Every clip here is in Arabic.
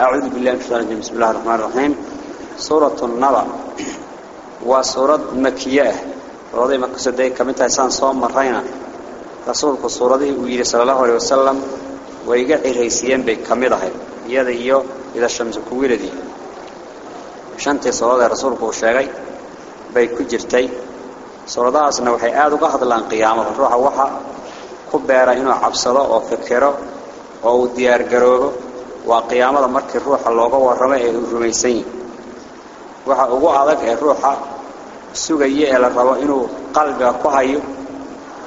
أعوذ بالله من الشيطان الرجيم. بسم الله الرحمن الرحيم. سورة النبأ. وسورة مكية. سورة مكة سدي كمتها إنسان صوم مرينا رسولك السورة دي ويري صلى الله عليه وسلم ويقع الرئيسيين بكمدها يدا إيو إذا الشمس كويلة دي. شنتي سورة رسولك وشاقي bay ku jirtay suuradaasna waxay aad uga hadlaan qiyaamada ruuxa waxa ku beera inuu cabsado oo fikiro oo ugu adag ee ruuxa sugaya ee la rabo inuu qalbiga ku hayo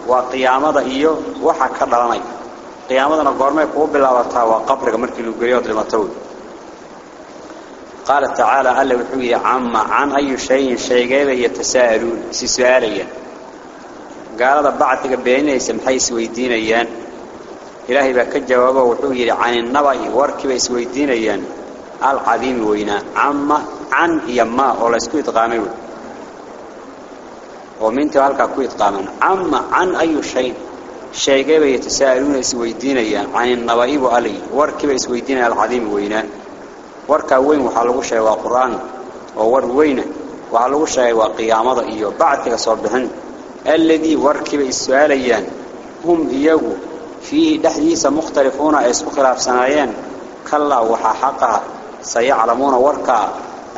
waa qiyaamada iyo waxa ka dhalanay qiyaamadana goormay kugu bilaabataa waa qabriga markii lagu geliyo dhimato قال تعالى ألا وحوي عما عن أي شيء شيء يتساءلون سؤاليا قال بعثك بين يسمحي سويدين أيان إلهي بك جوابه وحوي عن النبأ وركب سويدين أيان العظيم وينا. عما عن يما ولا سكوت قامون ومن تهلك كويت قامون عما عن أي شيء. شيء يتساءلون سويدين أيان عن النبأ وعلي. وركب سويدين العظيم وينا. warka weyn waxa lagu sheegay waa quraan oo war weyn waxa lagu sheegay waa qiyaamada iyo bacdiga فيه دحديث مختلفون ايس اخلاف سنين. كلا وحا حقا سيعلمون وركا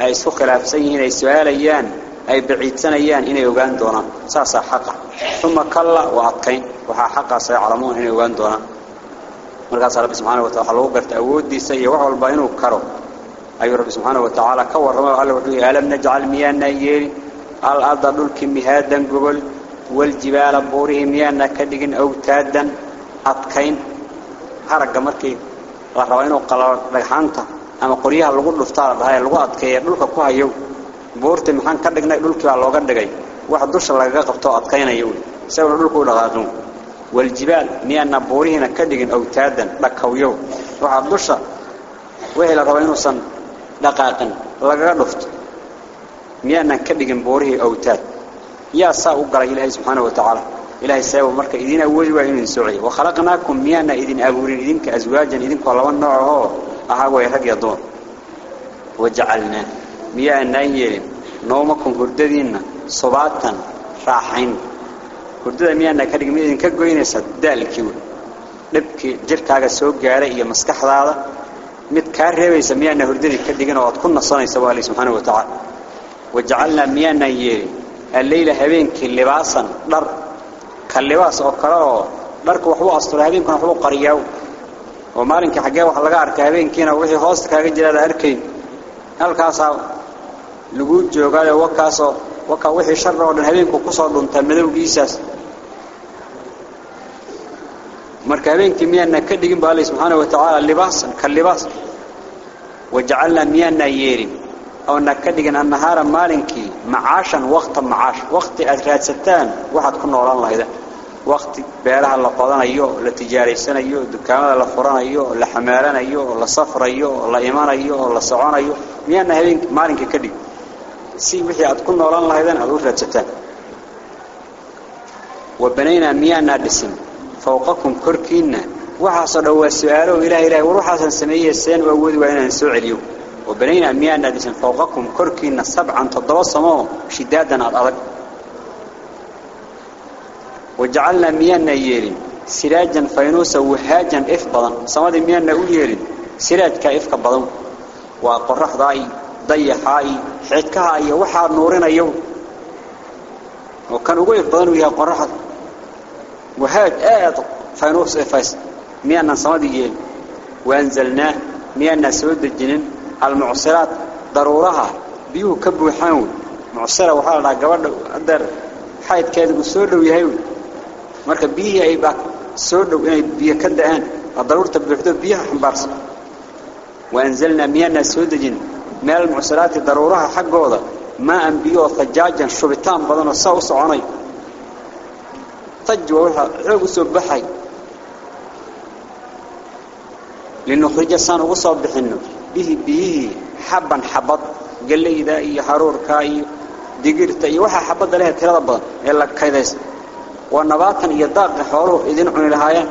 ايس اخلاف سنين أي سؤاليان أي بعيد سنين إني يوغان دونا. ساسا حقا. ثم كلا وعطقين وحا حقا سيعلمون إني يوغان دونا. مركز ربي سبحانه وتعالى. حلو قرت أودي سي وعو البينو كرو. ايو ربي سبحانه وتعالى كور رمو قال له الم نجعل ميان نيين الأرض دول كمي قبل؟ والجبال بوريه ميان نكدقن أو كدقن أوتادا أتكين حرق مركي. رحوين وقال رحانتا أما قريها لغو لفتار هاي لغو أتكي دلك كوها يو. بورت محان كدقنا دلك على لغو دقي واحد دوش لغا قبطو أتكين يو. سوى دلك لغاتون والجبال ميانا بورهنا كدقن أوتادا لكو يو. واحد دوش وهي لغوين وصن dhaqaaqan lagaga dhufto miyaanan ka dhigin boorihii awtaad yaa saa u galay ilaahay subxaanahu wa tacaala إلهي السيب مركا إذن أولي وإذن سعي وخلقناكم ميانا إذن أبورين إذن كأزواجا إذن كوالا ونوعه أهو يرق يضون وجعلنا ميانا يلم نومكم هرددين صباتا راحين. هردد ميانا إيه كارق ميانا كقوين سدال كيون. لبكي جركاك سوق عليه مسكح هذا مد كارهي ويسميانا هرددين كدقنا واتكونا صاني سوالي سبحانه وتعالى. وجعلنا ميانا يلم الليلة هبينك اللباسا ضرق ka libaas oo kale oo dharku waxu asturo habeenkuna waxu qariyaa oo maalinka xagee wax laga arkay habeenkiina wixii hoosta kaaga jiraada arkay halkaas lagu joogaayo wakaasoo waka wixii shar oo dhan habeenku ku soo dhuntay madowgiisaas marka habeenkii miyana ka dhigin baa Allah subhanahu wa ta'ala libaasan أو أنك كدجن النهار مالنكي معاشا وقت معاش وقت أثرات ستان واحد كنا ولا الله إذا. وقت بيرها الله قادنا يو أيوه، لتجاري سنة يو أيوه، دكانا لفرانا يو لحمارنا يو لصفر يو لإيمان يو لصعانا يو مين هذين مالنكي كدي؟ سي بحي أتكن ولا الله إذا أثرات ستان. وبنينا مين نادسين فوقكم كركين وحصلوا السؤال إلى إلى وروحا سميه سن وود وين سوع اليوم. وبنينا ميانا دسم فوقكم كركينا سبعا تضوصموا شدادا الأرض. وجعلنا ميانا ييرين سراجا فينوسا وهاجا إفضلا. صمد ميانا وييرين سراج كإفك بضم. وقرح ضاي ضيحاي حيتكها أي وحا نورنا يوم وكان وقف بضن ويها قرحة وهاج آيات فانوس إفاس. ميانا صمدي وأنزلناه ميانا سود الجنين. المعصرات ضرورها. بيو كبو حاول معصرة وحالة قبل أدر. حيد كان سود ويهيو مرك بيه أي با سود ويهي بيه كده أن. الضرورة بيحدو بيه حمبارس. وأنزلنا ميانا سود جن. مال المعصرات ضرورها حق وضا ما أن بيو ثجاجا شبتان بضان الصوص عني ثج ووحا عقسو بحي لأنه خرج صانو وصوب بحنو. Bihi haban habad galeyda iyo haruurka iyo digirta iyo waxa habada leh tirada badan ee la kaydays ونباتن iyo daaq xooluhu idin cuni lahaayeen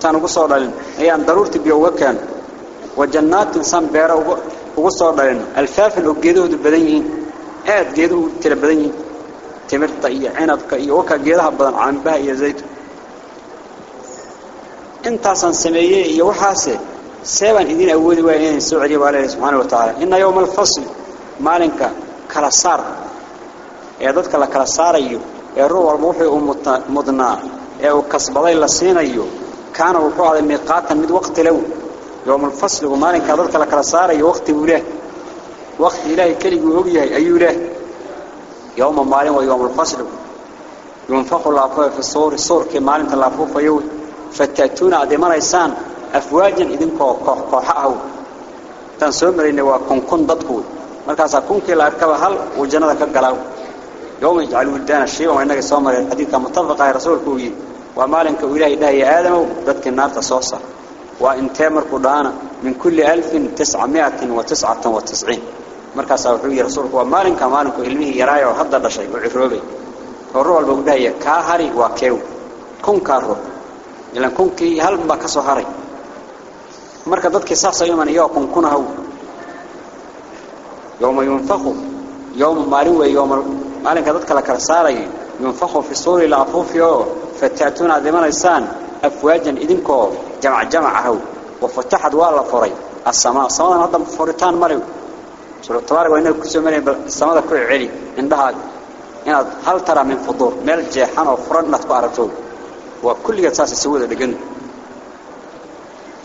tan ugu soo dhalin ayaan daruurti biyo uga keen وجنات سام بيرا وقصوا دلنا الفاف الأجيده بدنيين آد جيده ترى بدنيين تمرت إيه عنبك إيه وكا جيدها بدن عنبها إيه زيت انت أصلا سمية إيه وحاسة سيبان إذن أولي وإذن سعري وعلى الله سبحانه وتعالى. إن يوم الفصل مالنك كالسار يددك لكالسار أيو. يروى الموحي ومضنا يو كسبالي لسين أيو. كان وقوع على ميقاتا من وقت لو. يوم الفصل ومالنك يددك لكالسار أيو. وقت وله وقت إلهي كلي وقيه أيو. له. يوم مالن ويوم الفصل. ينفق الله في الصور. الصور كمالن تلافوه فيو فتأتون عدمان إيسان afwaajan idinkoo koox kooxaha tan soo marayna waa kun kun dadku markaas kunkii la arkaba hal uu jannada ka galaa يوم يجعل ولدان الشيء وإنك سومر الحديث متفق على رسولك وي ومالك إله إله يا آدم ذاتك النار تصوصة وإن تامر قدانا من كل ألف تسعمائة وتسعة وتسعين. مركز أوحوي رسولك ومالك مالك إلمه يرايا وحضر شيء وعفروبي. والروح البقداية كاهري وكيو. كن كارو. إلا كن كي هل بكسو هري مركز ذاتك ساسا يوما إياه كن كنهو يوم ينفخوا يوم مالو يوم مالك ذاتك لك ساري ينفخوا في الصور إلى أفوفيو فتأتون عظيمان إنسان أفواجا إذنكو جمع جمع هو وفتحت والله فري السماء السماء هذا فريتان مريو سورة التبارك وإنه كسو مريو السماء كل علي عندها هل ترى من فضور ميل جيحان وفرن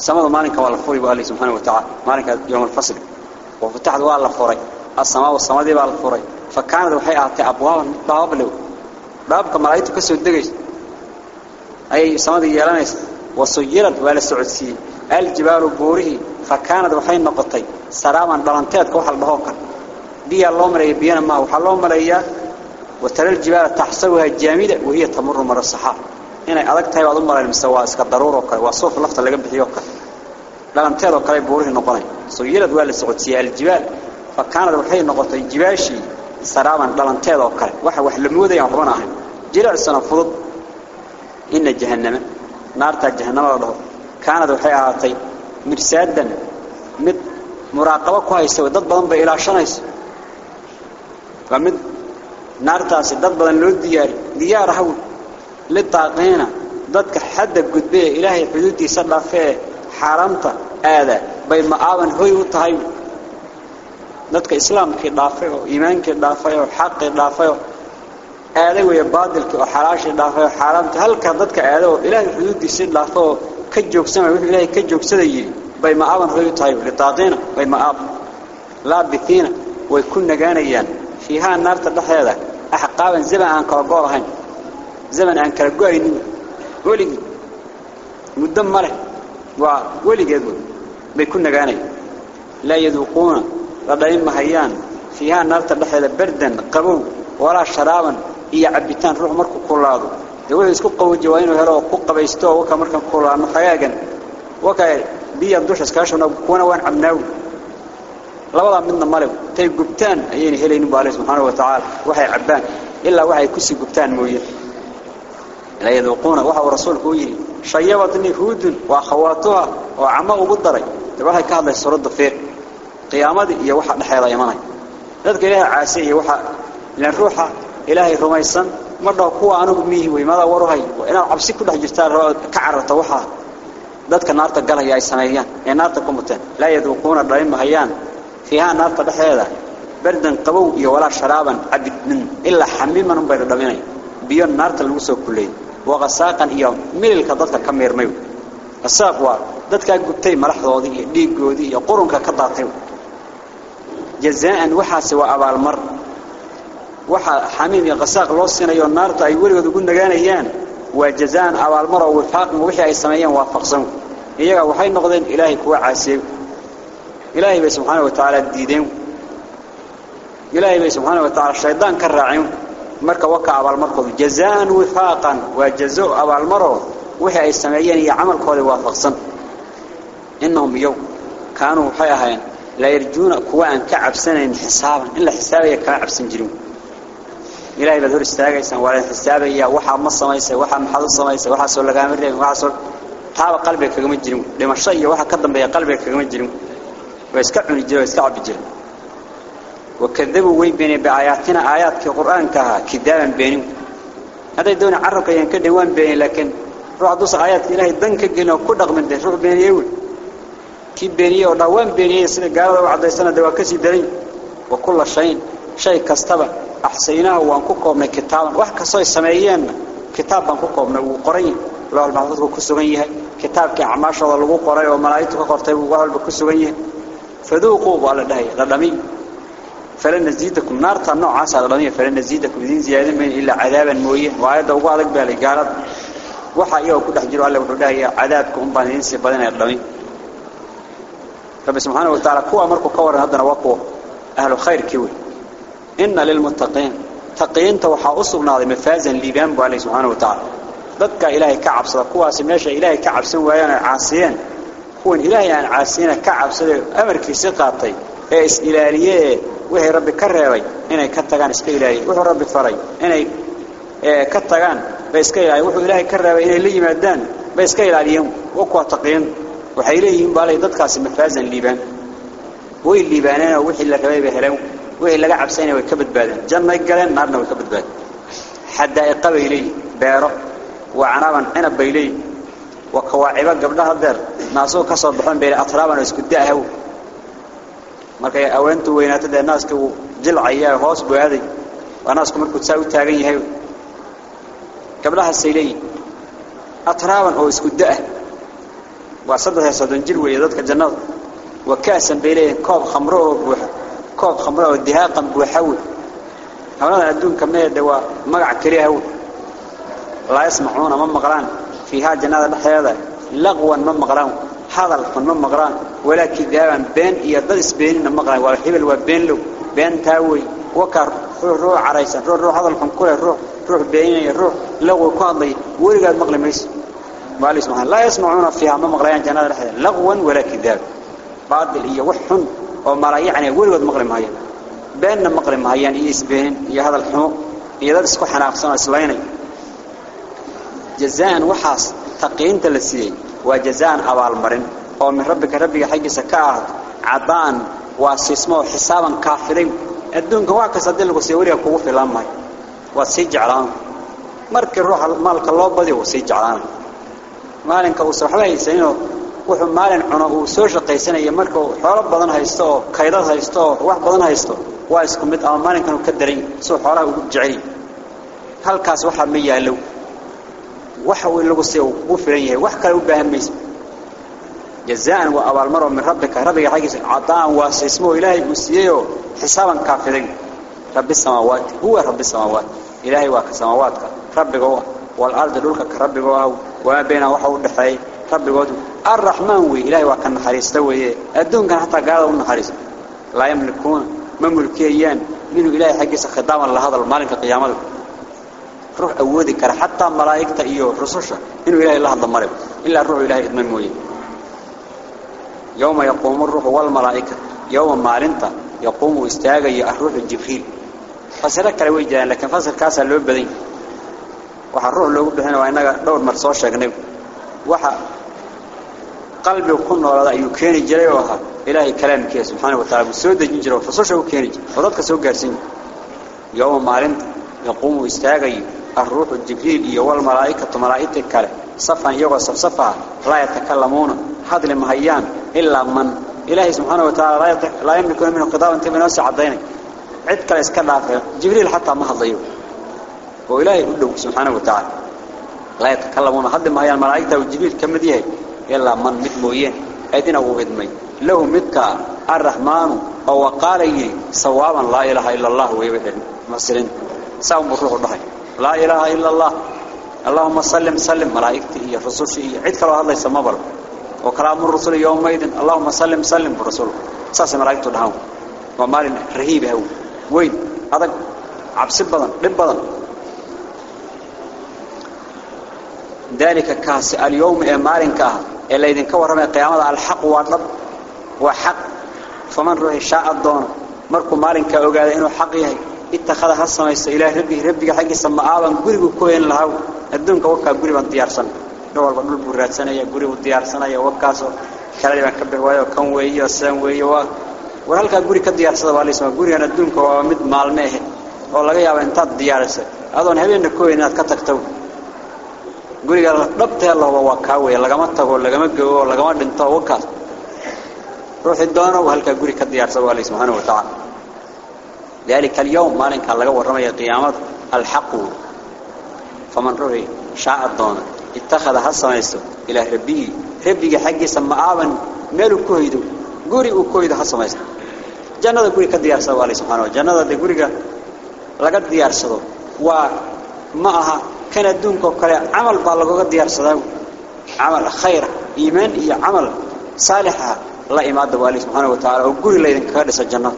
نتبع عرفتو وكل أساس السودة لقن السماء مالك والله فري بألي سبحانه وتعالى مالك يوم الفصل وفتحت والله فري السماء والسماء دي بالله فري فكانت waxay ahaatay abwaab baab lew baabka malaa'iktu ka soo degayso ay samada yeelanayso wasuyirad wala socodsi aljibalu buurihi fakaanad waxay noqotay saraaman dhalanteedka waxa la dhaho kan biya loo mareeyay biyana ma waxa loo mareeyaa وترى الجبال تحسبها جامدة وهي تمر مر الصحاب inay adag tahay waad u mise waa iska daruuro kale waa suuf lafta laga bixiyo kale dhalanteedo kale buurihi noqonay suyirad waa la socodsiiyay aljibaal fakaanad waxay noqotay jibaashii saraaban dhalanteed oo kale waxa wax la moodayaan waxban ahayn jilicsana fudud inna jahannama naarta jahannama dhaho kaanad waxay ahaatay mirsaadan mid muraaqabo ku haysta dad badan bay ilaashanayso waa mid naartaasi dad badan loo diyaari diyaar hawl litaaqeena dadka xadda gudbee ilaahay xuduudiisa dhaafee xaaraamta aada bay ma'aaban hoy u tahay dadka islaamkii dhaafay oo iimaankii dhaafay oo xaqii dhaafay oo aaday way baadilkii oo xalaashii dhaafay oo xaaraamta halka dadka aaday oo ilaahay xuduudiisa dhaafay oo ka joogsanay wixii ilaahay ka joogsaday bay ma'aaban hoy u tahay litaaqeena bay ma'aab laabithiina way ku nagaanayaan fiiha naarta dhexdeeda axqaaban zaman aan kala gool ahayn kala go'aynin weligii muddo male waa weligeed bay ku nagaanayaan laa yaduuquuna لدين مهيان فيها نار تدخل بردا قبو ولا شرابا هي عبيتان روح مركو كولادو دوي اسكو قوي جوين هرو كو قبيستو وكا مركا كولان خياغن وكا بيا دوش اسكاشنا كونا وان لبدا midna male tay gubtaan ayeen helaynin baa subhanahu wa ta'ala waxay cabaan illa waxay ku si gubtaan mooyee لا يذوقون. وحو رسول كوير شيبتني هود وأخواتها وعما وبدري تبعها كهلا سرد فيق قيامتي هي وحا نحيضا يماني ذاتك إليها عاسية وحا. لنروحا إلهي رميسا. مرة قوة أنا أميه وماذا ورهي وإن العبسي كلها جفتار كعرة وحا ذاتك النار تقالها يا إسانيان يا يعني نار تقومتين لا يذوقون الرئيم هيان فيها النار تدحيضا بردا قبو ولا شرابا عبد من. إلا حميما نبير دميني بيون نار تلوسو كلين. وغساقا إياه. من الكذبة كم يرميه غساق وار دتك جبتي ملحوظي لي جودي يقرنك كذاتي جزاء وحى سوى أبا المر وحى حميم غساق لوسنا ينار تأيوري ودقول نجانا يان. وجزاء أبا المر وفاق وحى السمايا وفقسم إياه وحي نقدن إلهي كوع عسيب إلهي سبحانه وتعالى ديدم إلهي سبحانه وتعالى الشيطان كراعيم wa ka marka waka abaal markoodu jazaan wafaaqan waa jazaa abaal mar wixii ay sameeyeen iyo amalkooda waafaqsan innahum yow kaanu waxay ahaayeen لا يرجون كوان كعب سنين حسابا إلا حسابيا كعب سنجرون إلهي بدور استاغيسا ولا حسابيا وحا مصميسا وحا محض صميسا وحا سول لغامرين وحا سول taaba qalbiga kagama jirin dhimasho iyo waxa ka dambeeya qalbiga kagama jirin way iska cuni way iska cabi jireen وكذبوا وين بين بآياتنا؟ آيات في القرآن كها كذابا بينهم هذا يدون عرق يعني ينكده وين بين لكن روح دوس آيات إله يدنك جنوا كل من ده. روح بين يقول كيف بين يقول وين بين يسنا قالوا بعد سنة دواكسي دري. وكل شيء شيء كستبه أحسينه وانكوكم من كتاب. واحد كصي سمعيان كتاب انكوكم من وقرين لو المعروض كسرينه كتاب كعماش الله الوقرين وملايته قرطيب وقال بكسرينه فذوقوا على ده لدمين فلن نزيدكم نار تنع عسى الرمية فلن نزيدكم دين زيادة من إلا عذابا موية. وعيدا وقالك بالي قالت وحا إيه وكود حجروا على وحده هي عذابكم هم بانين سيبادين الرمية فبسمحانه وتعالى كو أمركو كورا هدنا وقو أهل الخير كوي إن للمتقين. تقين توحى أصر ناضي مفازا لبانب عليه سبحانه وتعالى. ضدك إلهي كعب صدق. كو أسمناش إلهي كعب سوى يانا عاسيان كون إلهي يعني عاسيان كعب صدق. أمر كي سقاطي. إيه إس إلاليه وهي ربي كرهي إني كتغان إسكي إلهي وهو ربي فري. إني إيه، كتغان. بإسكي إلهي وهو إلهي كرهي إني اللي مادان. بإسكي إلهيهم وكوا تقين. وحي إليهم بالي ضد كاسي مفازا الليبان وهي الليبانة وهي اللي كبابي هلو وهي اللي قعب سيني ويكبت بادن. جنة إقلان نارنا ويكبت باد. حدا إقل إلي بارق وعنابا أنا بإلي وكواعبا قبلها الدر ناسو كسر بحون بإلي أطرابا ويسكدها هو. Markay aweyntu weynaato dee naaska uu jilcaya hoos buu aaday waa naasku markuu saa u taagan yahay gabdhahaasay leeyihin atraaban oo isku da-ah waa saddex iyo soddon jir weeye dadka jannada wa kaasan leeyihin koob khamro oo buuxa koob khamro oo dihaaqan buuxa wey hawladan adduunka meede waa magac keliya hawl laa yasmacuuna ma maqlaan fiihaa jannada dhexdeeda laqwan ma maqlaan hadal هذا القنم مغران ولكن دائما بين يدرس بين المغران والحب والبين له بين تاوي وكر روح عريسة روح روح هذا القنم كله روح روح بيني روح لغو كاضي ورقة المغلم ليس. وعلي سبحانه لا يسمعون فيها ما مغريان جنال الحياة لغوا ولا كذاب بعض اللي يوحن وما رأي يعني ورقة المغلم هيا بين المغلم هيا يعني يس بين يا هذا الحنو يدد سكوحنا أخصانا سبعيني جزاء وحاص تقيين تلسيين. وجزان أول مرن أو من ربك ربي حق سكارت عبان واسسمو حسابا كافرين الدنيا كواك صدق لك سيوريا كوف لما وسيج علان مرك الروح مالك الله بدي وسيج علان مالك وسرح لي سنو وح مال عنا وسرش قيسنا يمرك حرب بدنها يستو كيدها يستو روح بدنها يستو واسكم مت أو مالك كانوا كدرين سو حرب جعري هل كاس وح مية لو وحو إلا قصيه وفرين يهي وحكا لبها ميس جزاء وأبال مرة من ربك ربك حقيس عطاء واسع اسمه إلهي قصيه حسابا كافرين رب السماوات هو رب السماوات إلهي واك سماواتك ربك هو والأرض دولك ربك هو وما بين وحو الدفعي ربك هو الرحمن هو إلهي واك النحريس دوه الدون كان حتى قاله النحريس لا يملكون مملكيان منه إلهي حقيس خدام الله هذا المالك قيامته روح أودي كره حتى ملائكة إيوه رسوشة إنه إله الله مرب إلا الروح إله إدمان موي يوم يقوم الروح والملائكة يوم ما علنت يقوم استاغي الروح الجبريل فسرك لوي جان لكن فسر كاسا لو بدين sheegnay waxa qalbiga ku noolada ayuu keeni jiray oo ahaa ilaahay kalaamkiisa subhanahu wa ta'ala soo dejin jiray fasusha uu keeni jiray oo dadka soo gaarsiin yawma maalinta yaquumu istaagayo الروح الجبريل والملائكة ملائكة كاله صفا يغى صف صفا لا يتكلمون. هذا المهيان إلا من إلهي سبحانه وتعالى لا, يتك... لا يملكون منه قضاء انت من أسعب دينك عدك الاسكال جبريل حتى ما هضيه وإلهي قده سبحانه وتعالى لا يتكلمون. هذا المهيان ملائكة والجبريل كم ديه؟ إلا من مدمويين أيدين أبو هدمي له مدك الرحمن وقاله صوابا لا إله إلا الله ويبهن. مسلين ساهم بخلوه الضحي لا إله إلا الله. اللهم سلم سلم. ملائكتي هي رسوشي هي عد كلو هذا يسمى وكلام الرسول يومئذ. اللهم سلم سلم برسول. ساس ملائكته دهون ومال رهيب هو وين؟ هذا عبس بدن دب بدن. ذلك كاس اليوم مالك إلا إذن كورنا قيامة الحق والرب وحق. فمن روح شاء الدون. مركو مالك أوجد إنه حق يهي itakada ha samayso ilaahay rabbi rabbiga xaggiisa ma aadan gurigu ku lahaw. Adduunka wakaa guri baan diyaarsan. Dhul walba dhul buu raadsanaya guri buu diyaarsanayo wakaasoo kalali baan ka bixi waayo kan weeyo saan weeyo waa war halkaa guri ka diyaarsada baa laismaa gurigan adduunka waa mid maalme ahe oo laga yaaba intaad diyaarisa. Adoon habeenna ku inaad ka tagto guriga dhabtee waa kaa weeye lagama tago lagama gogo lagama dhinto wakaas ruuxii doonow halkaa guri ka diyaarsada waa lay subxaanahu wa tacala ذلك اليوم مالك الله ورمى قيامته الحق. فمن روي شاء الدون اتخذ حسنيسو إلى ربي. ربي حقي سمعابا ميلو كويدو. قوري وكويدو حسنيسو جنة قوري كديار سوى الله سبحانه جنة دي قوري لقد ديار سوى. ومعها كان الدون كوكالي عمل بالغو ديار سوى. عمل خير. إيمان إيا عمل صالحة. الله إماد والله سبحانه وتعالى. وقوري ليدن كادس الجنة.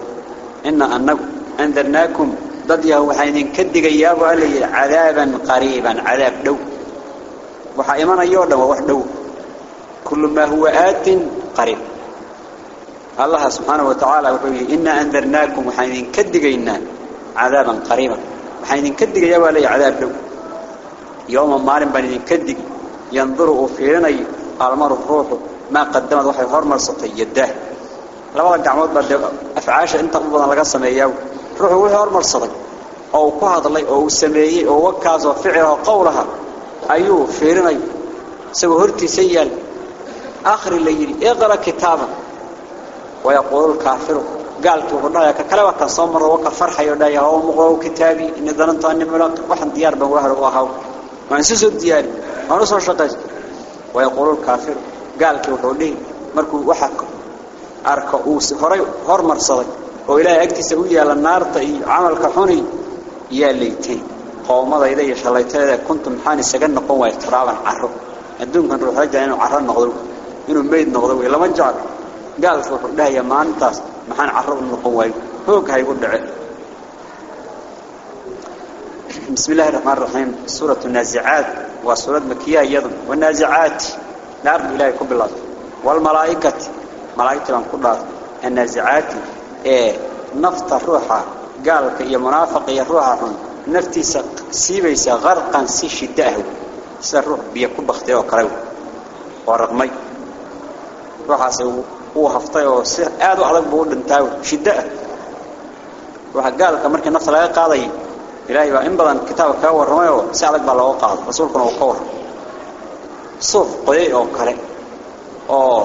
إن أنه أنذرناكم ضديه وحين كدق إياه علي عذابا قريبا عذاب دو. وحيمنا يودا ووحدو كل ما هو آت قريب. الله سبحانه وتعالى وحيه إنا أنذرناكم وحين كدق إنا عذابا قريبا. وحين كدق إياه علي عذاب دو. يوم مارن بني كدق ينظروا فيرني ألمر الروح ما قدمت وحي هرمر سطي يده labada gacmood baa afcaasha inta u badan laga روحه وهي هرمر صدق أو قهض الله أو سميه أو وكاز وفعله وقولها أيوه فيرن أيوه سوهرتي سيال آخر الليل اغرأ كتابا ويقول الكافر قال تقول رأيك كلاوك صمر وكفرح يوديا ومغرأ كتابي إن ذننت أني ملاك وحن ديار بمغرأ وهو وانسوسوا الديار وانسوا الشقاج ويقول الكافر قال تقول لي مركو وحكم أركو سفري هرمر صدق oo ilaahay agtiisa u yaala naarta iyo camalka xuni yaa leeytay qowmadayda iyo shalayteeda kuntum maxaan isaga noqon waay turaaban caro adduunkan ruuxa jaa inuu caro noqdo inuu meyd noqdo way lama jecel gaalku wuxuu dhahayaa maalintaas maxaan caro u noqon waay hoog haygu dhace بسم الله الرحمن الرحيم سورة النازعات وسورة النازعات إيه نفط الروح قال يا منافق يا روح نفتي سيبيس غرقا سي شداه سر بيكب اختيار كرو ورقمي روح سو هو هفتي oo si aad u adag buu dhintaa shida waxa gaalka markii nafta laga qaaday ilaahay baa in badan kitaabka ka warramay oo si adag baa loo qaaday rasuulkuna uu ka warramay suuf qoyay oo kale oo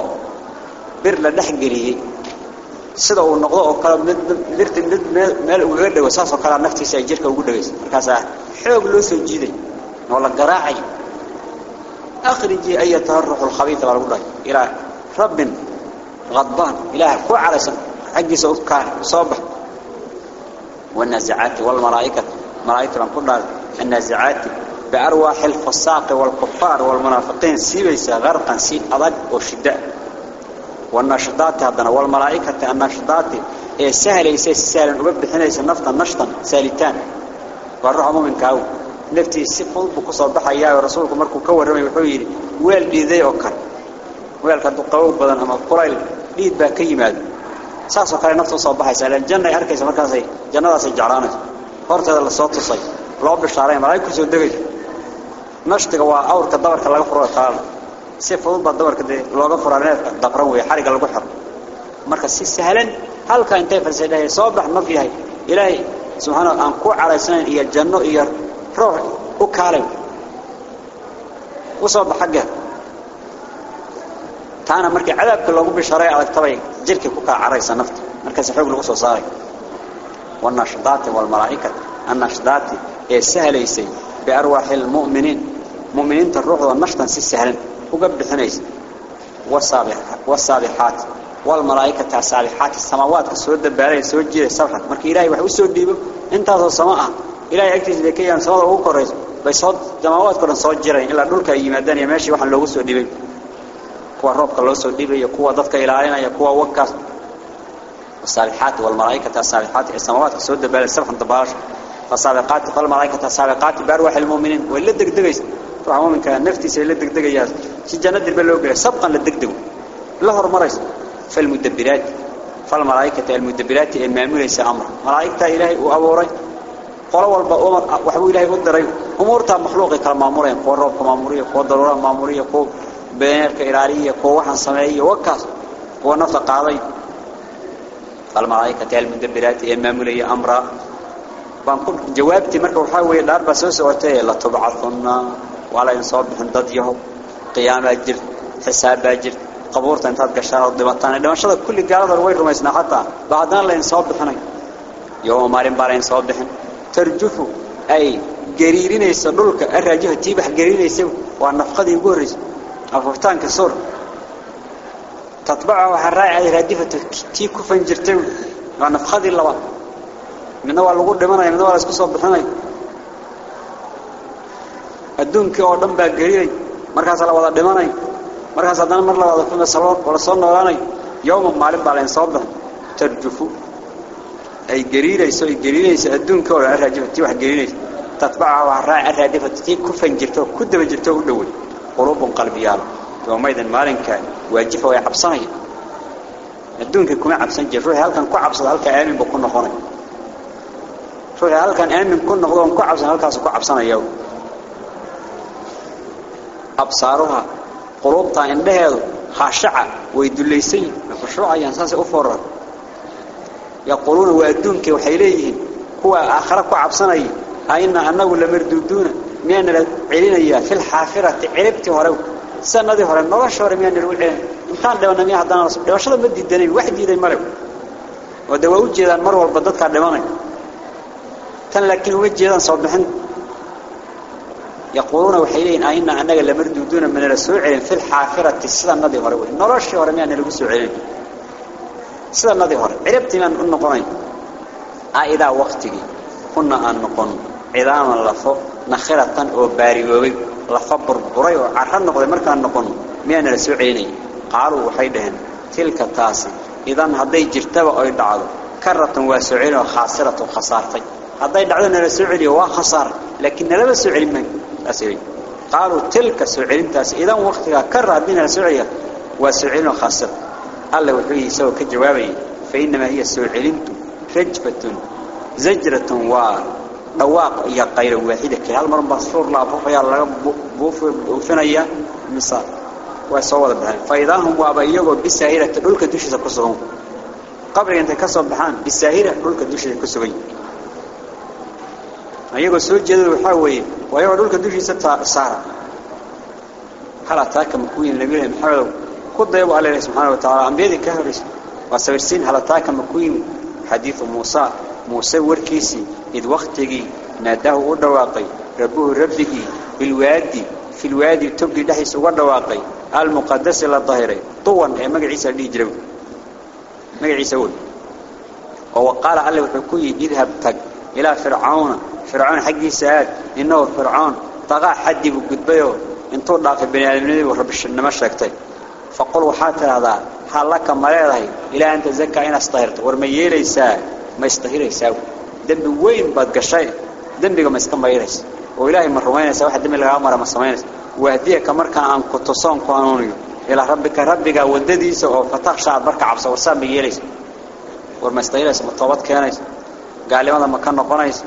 bir la dhex geliyay sida uu noqdo oo kala mid birta mid meel uga dhawo saas oo kala naftiisa ay jirka ugu dhageyso markaas xoog loo soo jiiday oo la garaacay akhriji ayataha ruuxu alkhabiitha baa lagu dhahay ilaa rabbin غضبان إله كو عرسا حق سوكا صبح والنازعات والملائكة ملائكة من كل النازعات بأرواح الفساق والكفار والمنافقين سيبيسا غرقا سي أضج وشداء والنشطات هذا والملائكة النشطات. إيه، سهل يس سهل وبدها يس نفطا نشطا سالتان والرحم من كاو. نفتي سفن بقصة بحياة رسولكم مركو كور رمي بحويري ويل بيذي أكر ويل كانت قوة بدن هم القرائل ليد باكي ماد ساسو قال نفط صباحي سأل الجنة يحركي سمركان سي جنة سي جعرانة فورت هذا الصوت صي لو بشتارين ملايكو سيودكي نشطي هو أور كدبر كلاك فروة تعالى si fudud baa dabarka looga furaa neefka dabran weeye xariga lagu xiro marka si sahlan halka intay falsadhay soo bax naf yahay ilaahay subhanahu aan ku caraysanayn iyo janno iyo ruux u kaalay baxaga taana markii cadaabka loogu bisharay adag tabay jirkii ku kala caraysa nafta markaas xoog lagu soo saaray والنشطات والملائكة النشطات ee sahalaysay بأرواح المؤمنين مؤمنين الروح والنشطة سي سهلا وقبل حنيس والصالحات والملائكة الصالحات السماوات. السود البارين السود جير السفرة مرك إلهي وحوس السود ديبو أنت هذا السماء إلهي أكتش ذكي أن صلاة هو بيصد دماوات كرن صوت جيرين. إلا نولك أي مدني ماشي وحن لو السود ديبو قوة ربك لو السود ديبو يقوة ضدك إلى علينا يقوة وكاس والصالحات والملائكة الصالحات السماوات. السود البارين السفرة انتبارش فالصالحات والملائكة الصالحات بار واحد المؤمنين. وإلا دك دقيس روح مؤمن كان نفتي سي لدق دقياس شي جنة البلوغ سبقا لدق دق لهر مريس فالمدبرات. فالملائكة المدبرات المامولة أمر ملائكة إلهي وأبوري. قالوا والبأمر وحبوا إلهي قدرين umuurta makhluuqi kala maamulaya kuwa roobka maamulaya kuwa daruuraha maamulaya kuwa beeneerka ilaaliya kuwa waxaan sameeyay wakaas kuwa nafta qaaday الملائكة المدبرات إمامولي أمرا. بانكم جوابتي مركب حاوي دار بسوس وتي لا تبعثن ولا ينصب ضديه قيام أجر حساب أجر قبورت انت قشار ضبطان لما شاء كل قال وين رميسنا حتى بعدنا لا ينصب حنا يوم مارين بار ينصب بحن. ترجفوا أي قريرين يسدلك الرجاه تيبح قريرين يسوي والنفقد يقول أففتان كسر. تطبعها وحراعي رادفة تي كفن جرتوي ونفخذي اللواء. من أول لقول دمنا من أول أسكسوا بحناي الدون oo dhan baa geeyay markaas la wada dhimanay markaas hadana mar la wada fuma saloo wala soo noolaanay yooma maalin baa leen soo baxay tarjufu ay gariirayso ay gariirayso adduunka oo raajifti wax gariirayso tatbaca waa raac raadifati ku fanjirto ku daba jirto u dhaway qulubun qalbiyaal yoomaydan maalinka waajifa way cabsanaya adduunka kuma cabsan jir ruuxi halkan ku cabsada halka aamin buu ku noqonay ruuxi halkan aamin ku noqdo ku cabsan halkaas ku cabsanaya أبصارها قروبتها عندها خاشعة ويدليسين نخشوا عيان ساسي أفر يقولون وادونك وحيليه هو آخرك وعبصني هاينا أنه لمردودون ميان العلين إياه في الحاخرة عربتي ورو سنذي فرن نغش ورمي أن العلين انتان دونا ميها دانا رسول دوا شلو مدي الدنيا واحد يدين مرو ودوا وجيدان مرو البدد كان لماني كان لكن وجيدان صوب محن يقولون وحيلين أين أنك لمردودون من السوء في الحافرة؟ السنة النظي هري نرش هري ميان لقو سوء السنة النظي هري عربت من أن نقنين إذا وقتك كنا أن نقن. عظاما لفو نخرة أو باريوي. لفبر بري وعرحن نقضي مركا أن نقن. ميان لسوء قالوا وحيدهن. تلك التاسي إذا هدي جرتبه أو يدعو كرة وسعين وخاسرة وخسارتين هدي دعونا لسوء وخسارة. لكن لا سوء منك أسيري قالوا تلك سعيرين تاس. إذا وقتها كرر بنا سعير وسعير خاصة. الله وحيه سوى كجوابي. فإنما هي سعيرين رجفة زجرة وأواق يا غير واحدة. كهل مرة بصور لا فوق يا الله بوف وفنيا مصار. وسوى بها فإذا هم وأبيجوا بالساهرة تلك دوش كسرهم قبل أن تكسر بحان بالساهرة تلك دوش كسرهم ayagoo soo jeeday waxa weeye waayoo dhulka dushiisa saara hala taaka makuyin nabiga maxamed ku daybo alle subhanahu wa ta'ala ambiyada ka horeysay waa sawirsiin hala taaka makuyin xadiiث Muusa Muusa warkiisi id waqtigi naadahu u dhawaaqay rabbuhu rabbigi bil waadi fil waadi togi dhaxis uga dhawaaqay al muqaddas la dahiray tuwan ee magaciisa dhigi jiray magaciisa uu oo qala alle ila fir'auna فرعون حقي ساد إنه فرعون. طغى حدي بقدبيه. انتو ضعف بني آدمين ورب الشنما شاكتي فقل وحات هذا. حالك مريضه إلى أن تزكى إن أستهرت. ورمي ليسا ما يستهير يساو دم وين بد قشاي. دم بيقى ما يستمر يرس وإلهي من رومين يسا واحد دم اللي ما سمينس وهدية كمر كان عن كتصان قانوني. إلى ربك. ربك ودديس وفتح شعب بركة عبسة ورسام بيليس ورما يستهير يسا مطابط ماذا ما كان نقنيس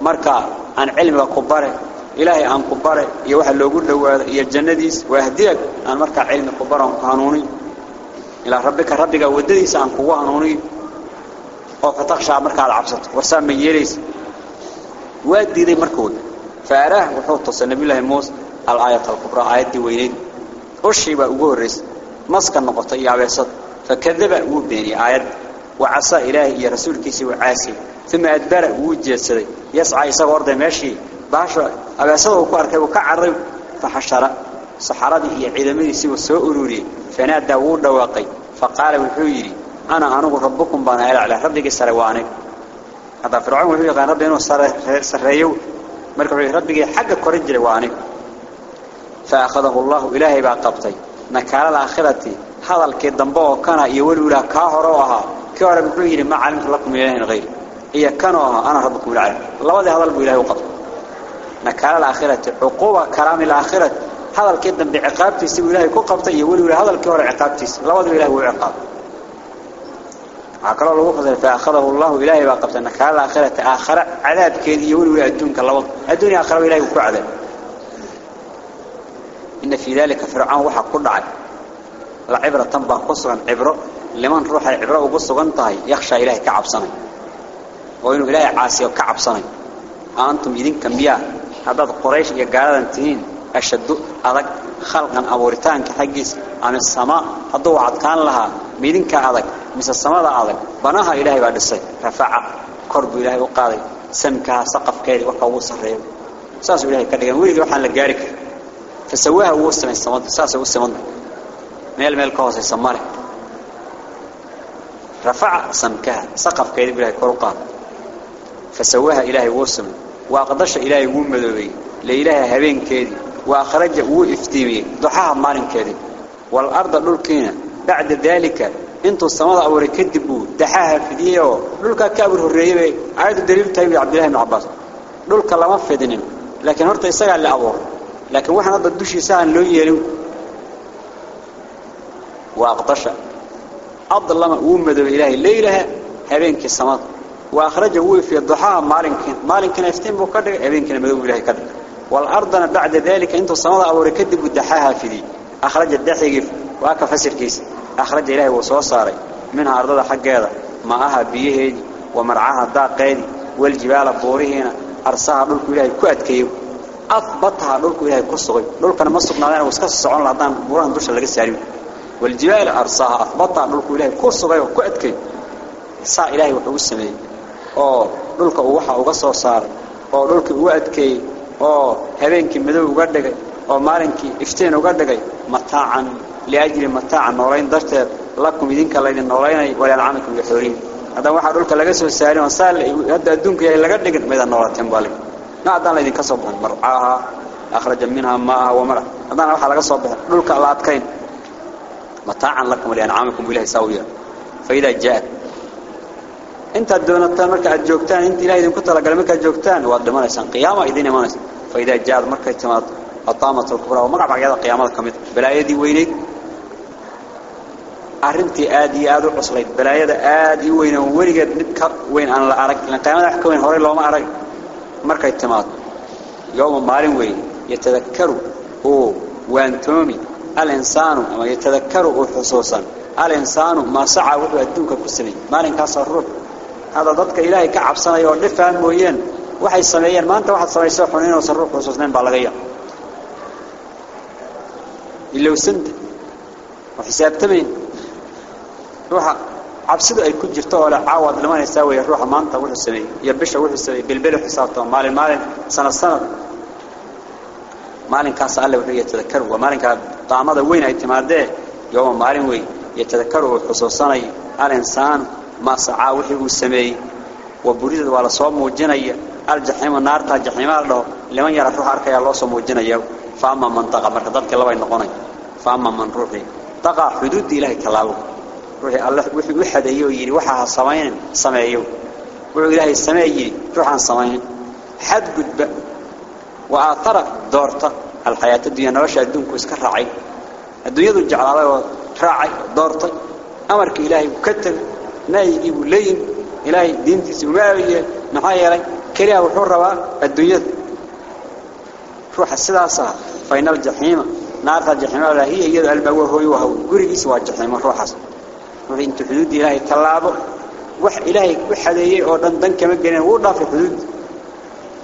marka aan cilmiga ku bare ilaahay aan ku bare iyo waxa loogu dhawaado iyo jannadiis waa hadiyad aan marka cilmi ku baran qaanuuni ila rabbika rabbiga wadadiisa aan kugu hanuuni oo fatakhsha marka aad cabsato warsaa ma yeelaysa waa diiday markood faarah wuxuu tusay nabiyullaahi muuse al aayat al kubra aayadii weyneed ushiiba ugu horeysay maska noqotay yaabeesad fakadaba wuu beeniyay aayad وعصى إلهي يا رسول كيسي وعاسي. ثم أدبر وجدسي يسعى يسوى أرضي ماشي. باشا أباسده وكاركه وكعرب فحشر. صحرادي هي عدمي سوى سوء أروري. فنادى ورد واقي. فقال والحويري أنا أنا ربكم بانا إلى على ربك السرواني هذا فرعون وحوي قال ربي إنه سريو. مركب ربك حق كورنجل واني فأخذه الله إلهي بعقبتي نكال الآخرة. هذا الكدنبو كان يولي ولا كاهروها. كهرب بحويري ما علمت لكم إله غير هي كانوا أنا ربكم العالم الله هذا البو إلهي وقبض نكال الآخرة عقوبة كلام الآخرة. هذا الكدن بعقابتي سوى إلهي كو قبطي يولي ولا هذا الكهر عقابتي. الله وذي إلهي وعقاب عقل الله فأخذه الله إلهي وقبت أنك على آخرة آخرة عذاب كذي يقول أدونك الله الدنيا آخرة إلهي وكعذاب إن في ذلك فرعون وحق كل عاد العبرة تنبه قصرا عبرة. لمن روح العبرة وقصة انتهي يخشى إلهي كعب صني. وإنه إلهي عاسي وكعب صني. أنتم إذن كمياه هذا قريش يقال انتهين أشد أدق خلقا أبورتان كحجيس عن السماء. هذا عد كان لها ميدين كأدق مثل السماء أدق بناها إلهي بعد السي رفع قرب إلهي وقاضي سمكها سقف كيري وقوص الرئيب ساس إلهي كدقان ويلي وحان لقارك. فسواها هو السماء. ساس السماء. ميل ميل كوس السماء. رفع سمكها سقف كيري إلهي كرقان فسواها إلهي وسم وأقدش إلهي ومدوي لإلهي هبين كيدي وأخرج وإفتيمي ضحاها مالين كيدي. والأرض للكينة بعد ذلك إنتو السماء أوري كدبوا دحاها فديه للك كابر الرئيبي عايد الدليل تايبي عبد الله بن عباس. للك لما فدنين لكن هرتا يساق اللي أبور. لكن واحد هذا الدوش يساق لو يلو. وأقدش أضل لما ومدوي إلهي ليلها هبين كالسماء وأخرجه في الضحى مالك مالك يفتين بكرة أبين كان مدوب إلهي كذا والأرض بعد ذلك أنت السماء أو ركدب الدحاها في دي. أخرج الدحيق وأك فسر كيس. أخرج إلهي وصوصاري منها أرض حق هذا. معها بيه ومرعاها داقين والجبال بورهنا أرساها دولك إلهي كؤد كيو. أثبتها دولك إلهي كسغي. دولك أنا مصدق نادان وسكس السعون لعدان بورهن waljibaala arsaha ahbataa dhulku ilaahay ku sugay oo ku adkay saa ilaahay wuxuu u sameeyey. Oo dhulka uu waxa uga soo saaray oo dhulkii ugu adkeeyey oo habeenkii madow uga dhigay oo maalinkii iftiin uga dhigay mataacan liajli mataacan noolayn darteed lakum idinka laydin noolaynay walaalcamakum iyo xoolihiin haddaan waxaa dhulka laga soo saarin oo saa hadda adduunka yahay laga dhigin maydan noolateen baa lidi ma haddaan laydinka soo baxin marcaaha akhraja minhaa maaha wamara haddaan waxaa laga soo baxin dhulka la adkayn متاعا لكم لأنعامكم بله سويا فإذا جاءت أنت الدون التمرك الجوكتان أنت لا إذن كنت لقل منك الجوكتان وقدمنا سن قيامة إذن ما نسي فإذا جاءت مركة التمرك الطامة الكبرى ومقع بعد هذا قيامة كميت بلا يدي وينك؟ أرنتي آدي آدو حصلت بلا يد آدي وين ورقة نبكر وين أنا أرق لأن قيامة حكو وين هوري لو ما أرق مركة التمرك يوم مارين وين؟ يتذكروا. هو وأنتومي. الإنسان ما يتذكره خصوصا الإنسان ما سعى وحو أدوك كسلي ما لنكا صرر هذا ضدك إلهي كعب صنع يوردفة المهيين وحي السمعيين ما أنت واحد صنع يسوحونين وصرر خصوصنين بالغية. إلو سند وحساب تمين روح عبسده أي كنت جفته ولا عاود لما يساوي الروح ما أنت وحو السمعي يبشه وحو السمعي بالبلو حسابته مال المال سنة. السنة maalinkaas alle wuxuu yatadakaru waa maalinkaa qaamada weyn ay timaadee yooma maalin weyn yatadakaru uu xusuusanay al-insaan ما سعى وحي وسمي وبريد ولا صوم موجنيا الجحيم النار تا جحيم الله لمن يرى روح اركيا الله صوم موجنيا فاما من طغى marka dadka laba ay noqonay faama man ruuxi taqa xuduud ilaahi talaabo ruuxi allah wixii u xadeeyo yiri waxa sameeyeen sameeyo wuxuu ilaahi sameeyay ruuxan sameeyeen xad gudba athara doorta الحياة الدنيا نوشا adduunku iska raacay adduunyadu jeclaaday oo raacay doortay amarka ilaahi ka tagay نايجي ولين إلهي دينتي سماوية نحايا كريا وحرة الدنيا. روح السلاسة فإن الجحيم نار الجحيم لا هي هي البوة هو وهو قري سوى الجحيم روح روح انت حدود إلهي كلابه وح إلهي وحدي. أو دن دن كما جنين وضع في حدود.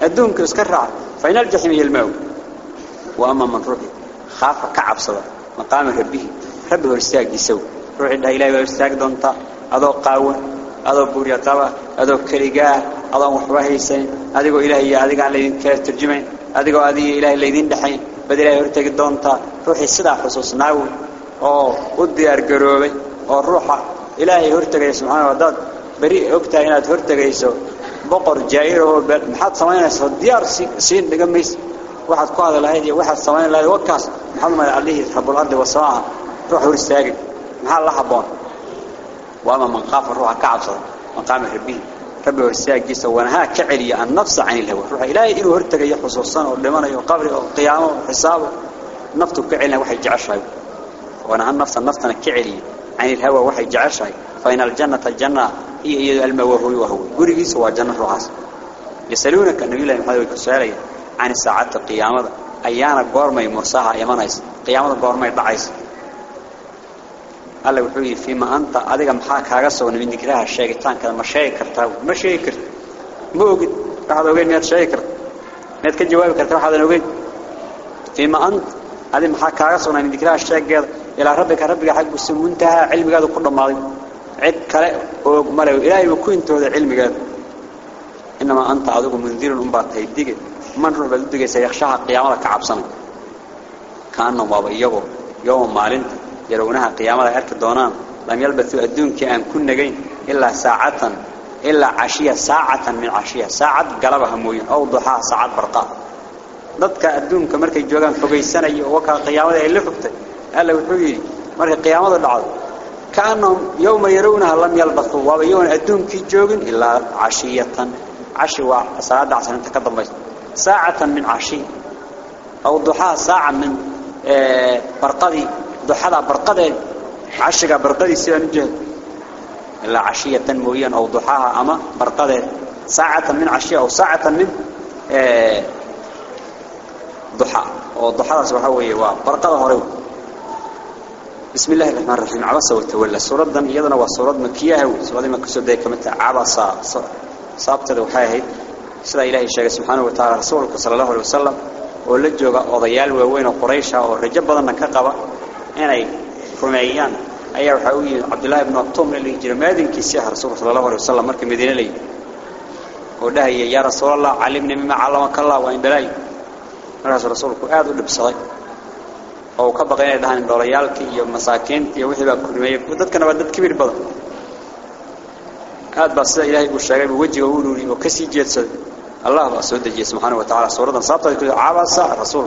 أدون كرس كرعة فإن الجحيم هي الموت. وأما من ربي خاف كعب صلا مقام ربه ربه ورستاق يسو روح إلهي ورستاق دونتا. أدو قاوة أدو بوريا طبا أدو كريقا أدو محباهي سين أدو إلهي أدو إلهي كيف ترجمين. أدو أدو إلهي الليذين دحين. بدي إلهي ورتاق دونتا. روحي صدا خصوص ناو أو ودي أرقروبي. أو روحة إلهي ورتاق سبحانه وداد بريء أكتا إنا تهرتاق يسو diyaar siin dhiga maysa waxaad ku hadal lahayd iyo waxaad samayn lahayd wakaas maxaad umay allihi rabbul ardi wasamaaha ruux hor istaagay maxaa la haboon وأما من خاف الروح كعبصر مقام ربه ربي ورساجيسا ونها كعلي النفس عن الهوى. روح إلهي إنه هرتقى يحصصان ولمن يقبر وقيامه وحسابه نفته كعلي وحي جعشها ونها النفس النفس كعلي عن الهوى وحي جعشها فإن الجنة الجنة هي المواهوي وهو قريه سوى جنة رعاس يسألونك أن يلا يمهد ويكسالي عن ساعة القيامة؟ أيانا قورمي مرساها يمانيس قيامة قورمي بعيس. قال له فيما أنت. أدقى محاك هارسة ونمين نكراها الشيكتان كذا ما شايكر تاو ما شايكر موقت بعد وقين ميات شايكر ميات كان جوابك ترى حدا نوقين فيما أنت. أدقى محاك هارسة ونمين نكراها الشيكتان إلى ربك. ربك حق السمون تها علمك هذا كله ماضي. عد كله وملا إلهي وكون تود علم جد إنما أنت عدوك من ذيل أنبات هيدجة من رب الدجة سيخشها قيامة كعبسنا. كأنه بابا يجو يوم مالن يرونها قيامة هرك دونان. لم يلبثوا الدون كأن كنا جين إلا ساعة إلا عشية ساعة من عشية. ساعة قلبها موي أو ضحى ساعة برقاء ضدك الدون كمرك الجوعان فوق السنة وقها قيامة اللي فقته قال له وحبي مرك قيامة العظم كأنهم يوم يرونها لم يلبثوا. ويوم الدون كي جوجن إلا عشية. عشوة ساعة عشان تقدم بس. ساعة من عشية أو ضحى ساعة من آه برقدي. ضحى برقدين عشقة برقدي سيان جهد. إلا عشية مويا أو ضحاها أما برقدين ساعة من عشية أو ساعة من ضحى. أو ضحى سبحانه وبرقده هريو بسم الله الرحمن الرحيم. عبس وتولى سورة دم يدنا وسورة مكية سورة ما كسر ذلك متى عبس صابت الوحيد سورة إلهي الشيخ سبحانه وتعالى رسولك صلى الله عليه وسلم. ولجوا أضيال ووين وقريشة ورجب ضمن كقبة أنا فرميان أي رحوي عبد الله بن الطوم اللي جرم هذا كسيح رسول صلى الله عليه وسلم. مركب مدينة لي. وده هي يا رسول الله علمني مما علمك الله وإن بلاي. رسول رسولك أدو لبصلي oo ka baqay inay dhahaan doolayaalkii iyo masaakiintii iyo wixii baa ku rumeeyay dadkana waa dad kibir badan aad baa sida ilaahay uu sheegay wajiga uu nuuri oo ka sii jeedsaday الله أسود سبحانه وتعالى سورة صابت عبس رسول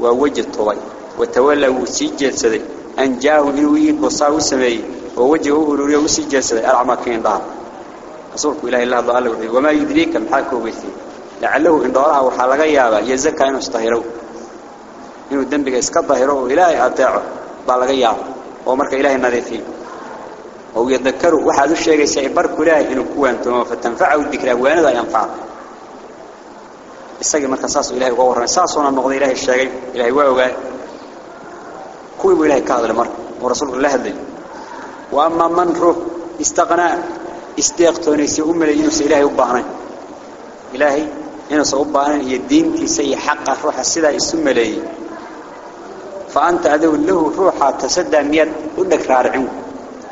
ووجه طوي وتولى وسجل سدي أن جاءه إلوي بصاو سمي ووجهه أولوري وسجل سدي أرعما كين ضعف رسولك إله الله ضعله وما يدريك محاكو بيثي لعله إن دورها وحالغا يابا يزكى إنه استهيرو إنه الدنبك إسكا ظاهرو إلهي أطاعه بالغا يابا ومرك إلهي نظيفين أو يذكروا واحد الشيء سيبرك إلهي إنه كوانتم فتنفعه الذكرى وأنا ينفعه isagii marka saas ilaahay uga waramay saasuna noqday ilaahay sheegay ilaahay waa ogaa kuwii buu ilaahay ka hadlay marka oo rasuulku la hadlay wa amma man ruh istaqna istiqtoonaysi u malay inuu ilaahay u baahnay ilaahay inuu soo u baahnay iyo diintiisa iyo xaqa ruuxa sidaa isu maleeyay فأنت أذو له روحة تسدى ميات ودك رارعين.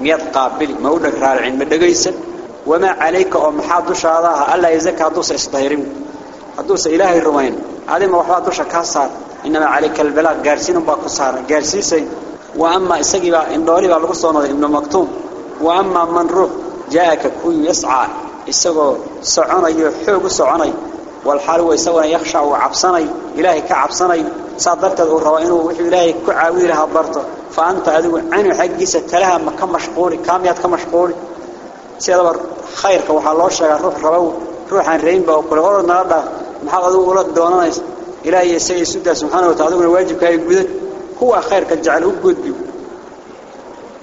ميات قابل ما أولك رارعين ماذا قيسا وما عليك أمحاد شاداها ألا يزكى دوس إصطهرين ادوس إلهي الروين هذا ما أحوى دوشة كاسار. إنما عليك البلاغ قارسين باكسار قارسيسي وأما إساقي إن دوري بالغصونا إبن مكتوم. وأما من روح جاءك كوي يسعى. إساقو سعاني حوق سعاني والحال هو يسوى يخشع وعبصاني إلهي كعبصاني صدرت الروائن وحي إلهي كعاويرها برطه فأنت عدو عن حقي ستلها مكا مشقوري كاميات كمشقوري سيادبر خيرك وحالوشا روح روح روح عن رين باو كل غرور نرده محاق ذو غلط دوانا إلهي سيد سودة سبحانه وتعالى واجبك أي قدر هو خيرك جعله قد بيو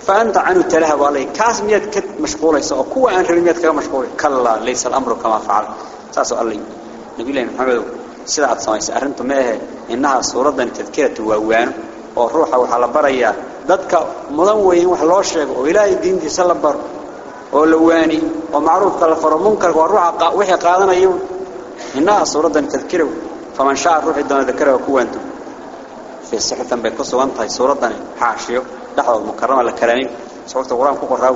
فأنت عنو تلها بالي كاس ميات كت مشقوري سوى كو عن رين ميات كمشقوري كلا ليس الأمر كما فعل ساسو الله نبي الله محمد تلهب عليه كاس مياد كت مشغولة سو كوا أن ربي مياد كلا مشغولة كلا ليس الأمر كما فعل ساسو الله نبي الله محمد سيدة سمايس أرنت ما هي إنها صورة تذكرة ووان وروحها وحلا بريا ذاتك مضموين وحلا شيء وإلهي الدين دي سلم بر ولواني ومعروف كلا فر منكر وروحها وحي قادنا يوم إنها صورة تذكره فمن شاء روح الدنيا ذكره وكوا أنتم في الصحة بيقصوا أنت صورة حاشية دحوة مكرمة لكلامين صحفة القرآن كوكو راو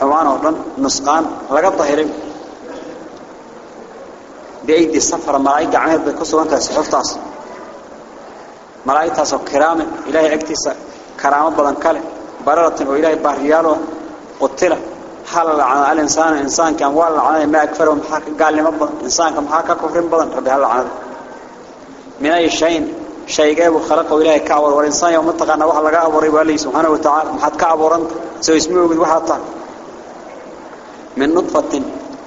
حوانة ودن نسقان لقد ظهرين بأيدي السفر ملايكة عميد بيقصوا أنت صحفتاس ملايكة كرامة إلهي عكتيس كرامة بدن كالي. بررة وإلهي باريالو قتلة. حل عن الإنسان إنسان كان والله عن ما أكفره محاك قال لي مبضن إنسان كان محاك كفر بدن ربي هلا عن من أي شيء؟ شيء جاب خلقه إلهي كعور والإنسان يوم متقنا وحلا لقى أبو ربي سبحانه وتعالى محد كعور أنت سو اسمه وجد طال من نطفة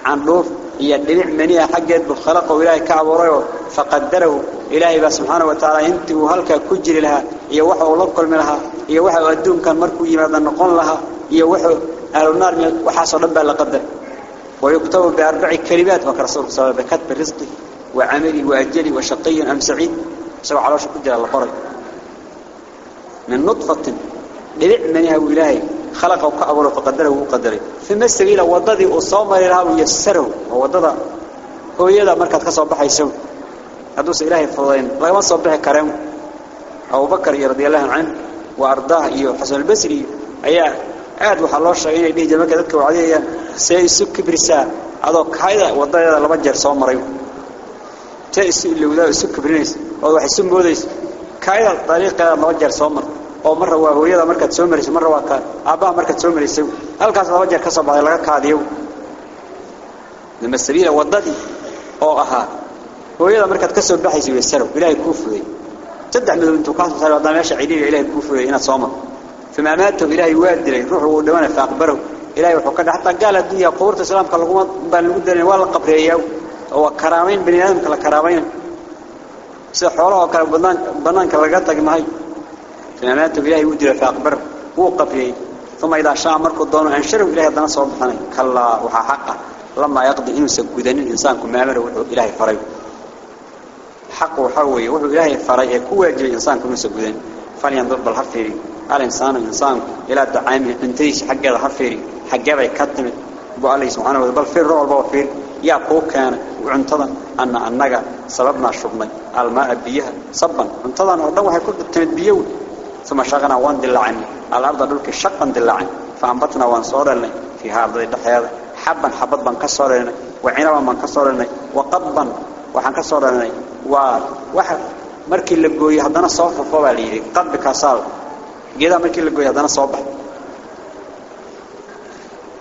عن روف هي الدليل منيها حقت بخلقه إلهي كعور فقدره. إلهي بس سبحانه وتعالى أنت وهلك كجري لها هي الله كل منها هي وحى أدون كان مركو يماذا نقول لها هي وحى أهل النار وحصل ربها لقدر ويكتب بأربع كلمات وكرسول صلى الله بكتب رزقي وعملي وأجلي وشقي أم سعيد. سوى على شكل جل الله قرأ. من نطفة لبع منها وإلهي خلقه وكأبره فقدره وقدره. في مستقيلة وضده وصومه له ويسره وضده هو يدى مركز كصوبة سوء أدوس إلهي فضلين لغا ما صوبة كريم. أبو بكر رضي الله عنه وأرضاه إيه حسن البسري أيها أهد وحالله الشعين إليه جمالك ذاتك وعليه سيسو كبرساء هذا كايدا وضده يدى لمجر صومه ريو تأسي اللي وضده سو كبرنيس وضده حسن بوضيس كايدا طريقة لمجر صومه oo mar waa hooyada markaad soo mariso mar waa ka aabaha markaad soo mariso halkaas laba jeer ka soo baxay laga kaadiyo lama sabiila oo ahaa hooyada markaad ka soo baxayso way saro ilaahay ku fuday saddex mid intuu ka soo saaray wadada meesha ciidiga ilaahay ku fuday inaad soo mar فما ماته إلهي وادري روحه ودوانا فأقبره إلهي وحكا حتى قال الدنيا قبورة السلام قال لهم بان القدرين ولا قبر إياه هو كرامين بني آدم كلا كرامين سحوره كلا بنان بنان كلا قطق معي فما ماته إلهي وادري فأقبره هو قبره ثم إذا شاء مركو الدون أنشره إلهي دانا صوب حني كلا وحا حقه. لما يقضي إنه سجدان الإنسان كما أمره إلهي فريق حقه وحوي وحو إلهي فريق كواجه الإنسان كما سجدان فلينظر بالحفيري. الإنسان الإنسان إلى دعامه انتيش حق هذا حفيري. حق هذا يكتمت بو الله سبحانه وتعالى. بل فير روح البوفير يا قوك كان وعنتظن أن أنك سببنا شبنا الماء بيها صبا. عنتظن ودوه يكون التمت بيو ثم شقنا وان دلعن. الأرض دولك شقا دلعن. فأنبتنا وان صورنا في هذا الدحيات حبا حبا بان كصورنا وعنبا بان كصورنا وقبا وحن كصورنا وواحد مركي اللي بقوي هدنا صوف فوالي. قب كصال جدا مركي اللي بقوي هدنا صوب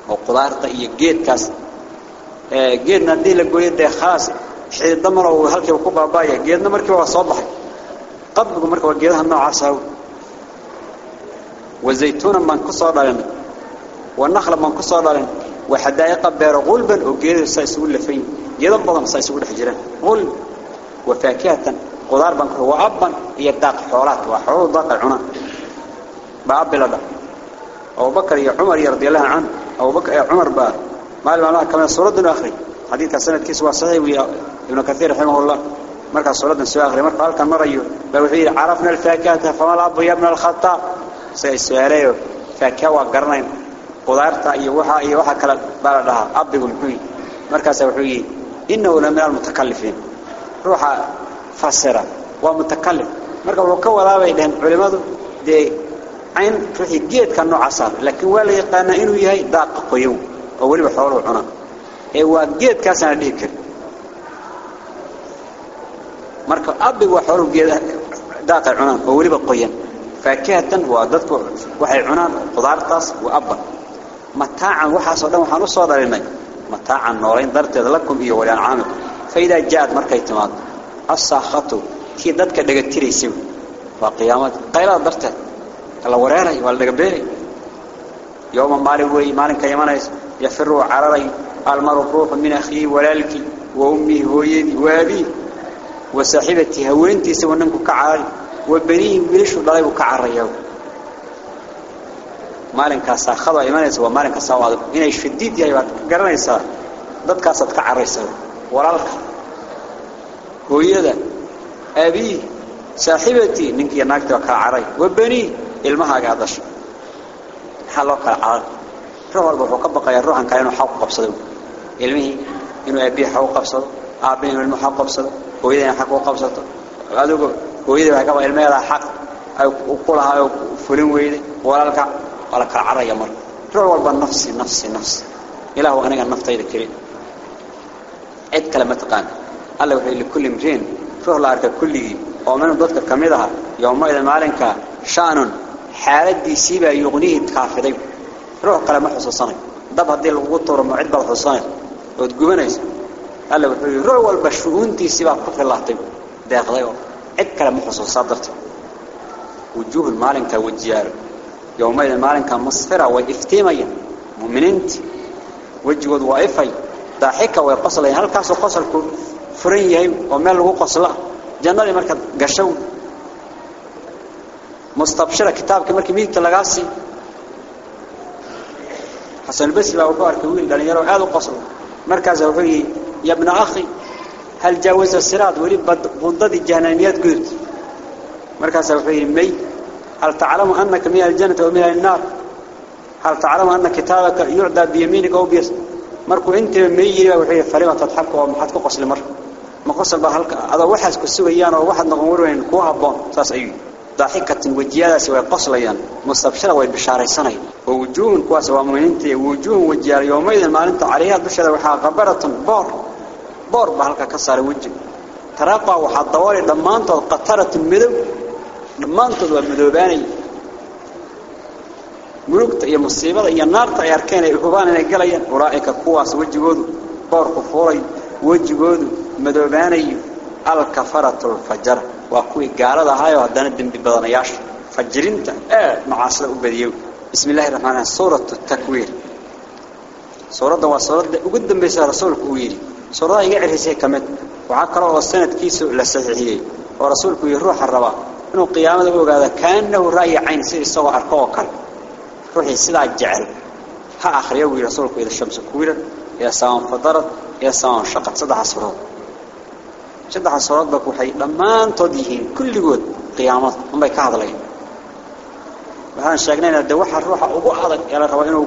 وقدار طيق جيد كاس. إيه، جيدنا دي اللي بقوي دي خاص. شيء دمرة وهلكي وكوبا باية جيدنا مركي وصوبح قبل مركي وجيدها النوع عصاوي وزيتونا من كسر دارنا والنخل من كسر دارنا وحدائق بير غلبا وجيد سيسول فين جدا بدن سيسول حجران غلب وفاكهة قدار بنك هو أبا هي داق حولات وحول داق العنا. بأب لدى أبو بكر يا عمر رضي الله عنه أبو بكر يا عمر با ما الله كمان سورة آخر حديث سنة كيس صحيح ويا ابن كثير رحمه الله. مركز سورة سوى آخر مركز قال كان مرة يو بوحيد عرفنا الفاكهة فما الأب يا ابن الخطاب؟ isaga suaaleyo faake waa garanayn? Qudaarta iyo waa iyo waxa kale baa la dhahaa abigu muxuu yihi markaasa wuxuu yihi inahu la min almutakalifiin ruuxa fasira waa mutakalif marka wuxuu ka wadaabay dheheen culimmadu dee cayn ruuxii geedka noocaasa laakiin waa la yaqaanaa inuu yahay daaqa qoyow oo weliba xooluhu cuna. Ee waa geedkaasana dhihi karin marka abigu waa xooluhu geed daaqay cunaan oo weliba qoyan. Abba mataacan waxaas oo dhan waxaan u soo dhalinay mataacan noolayn darteed lakum iyo walaan caamil fayda jaad markay timaado asaakhatu tii dadka dhaga tiraysay waa qiyaamad qaylada darteed kala wareeray waa laga beeray يوم مالي وي مالك يمنيس يفر عرري المرء من أخيه ولالك وأمه ويدي وأبيه وصاحبتي هوينتي سوى كعاري وبنيه بليش ضريب كعريو maalinkaas khada imanaysa waa maalinka sawaad inay shadiid yahay baad garanaysaa dadkaas aad ka caraysaa walaalka hooyada abi saaxibati ninkii naagta ka caray wabani ilmahaaga dasho xaloo kala caray ruux walba wuxuu ka baqayaa ruuxan kale inuu xaq qabsado ilmihii inuu abi xaq qabsado aabin inuu xaq qabsado hooyada xaq qabsato adigu hooyada waxa ka ilmaheeda xaq ay ku lahaa fulin weyday walaalka ولا كعرى يا مر روح والبا نفسي نفسي نفسي إله أنا نفتي ذكرين عد كلمة قان. الله وحي لكل مجين. روح الله أرك كله ومن ضدك كمدها يوم إذا مالك شان. حالة دي سيبا يغنيه تكافرين روح كلمة حصصاني. دب هدي الوطر معد بالحصصاني. وتقومنيس. الله وحي روح والبا شؤون دي سيبا كفر الله طيب ده غضيو عد كلمة حصصات درته وجوه المالك وجيار يومئذ مالك مصفرة وإفتيمية مؤمنينت وجهود وإفي ضاحكة ويقصل هل كاسو قصل فرين يهي ومال له قصلا jannadii marka gashow mustabshira kitaabkii markii midigta lagaa sii xasan albasri baa wuxuu arkay wiil dhalinyaro aad u qoslo markaas wuxuu yidhi هل جاوز الصراط ورب بندد الجهنميات قلت. مركز الخير مي هل تعلم أنك من الجنة ومن النار؟ هل تعلم أن كتابك يعدى بيمينك أو بيس مركو أنت مي وحي فريقة تضحك ومحطك قصل مر. ما قصل بها هلك هذا وحس كسويان وواحد نغمور وين كوها بون. ساس ايو ضحكة وجيالة سوى قصل ايان مستبشرة وين بشاري سنة. ووجوه كواس ومن أنت وجوه وجيالة. يوميذ المال أنت عليها دوشة وحاقبرة بور. بور بهلك كسر وجه تراقى وحا الضواري لما أنت قطرة مدو لما أنت والمدوباني ملوكت يا مصيبة يا نار تياركين يحبان إنك قليا ورائك كواس وجهود بور كفوري وجهود مدوباني الكفرة الفجر وكوي قالدا هايو هدانا دنبي بدنياش فجرينتا إيه معاصله وبديو بسم الله الرحمن الرحيم سورة التكوير سورة waa suurada ugu dambeysay rasuulku uu yiri suurada iga cirisay kamid waxa سرها يعرف سيكمت وعكره والسنة كيسو ورسول كي يروح الربا إنه قيامة أبو قادة كأنه رأي عين سير سوى أرقوكا روحي سلا الجعل ها آخر يوي رسول كي الشمس كويرة يا سوان فضرت. يا سوان شقت. صدع سرها صدع سرها بكو حي لما انتوديهين كل قد قيامة. هم بيكاد لين. وهان شاقنين الدوحة الروحة أبو أحضك يا لك إنه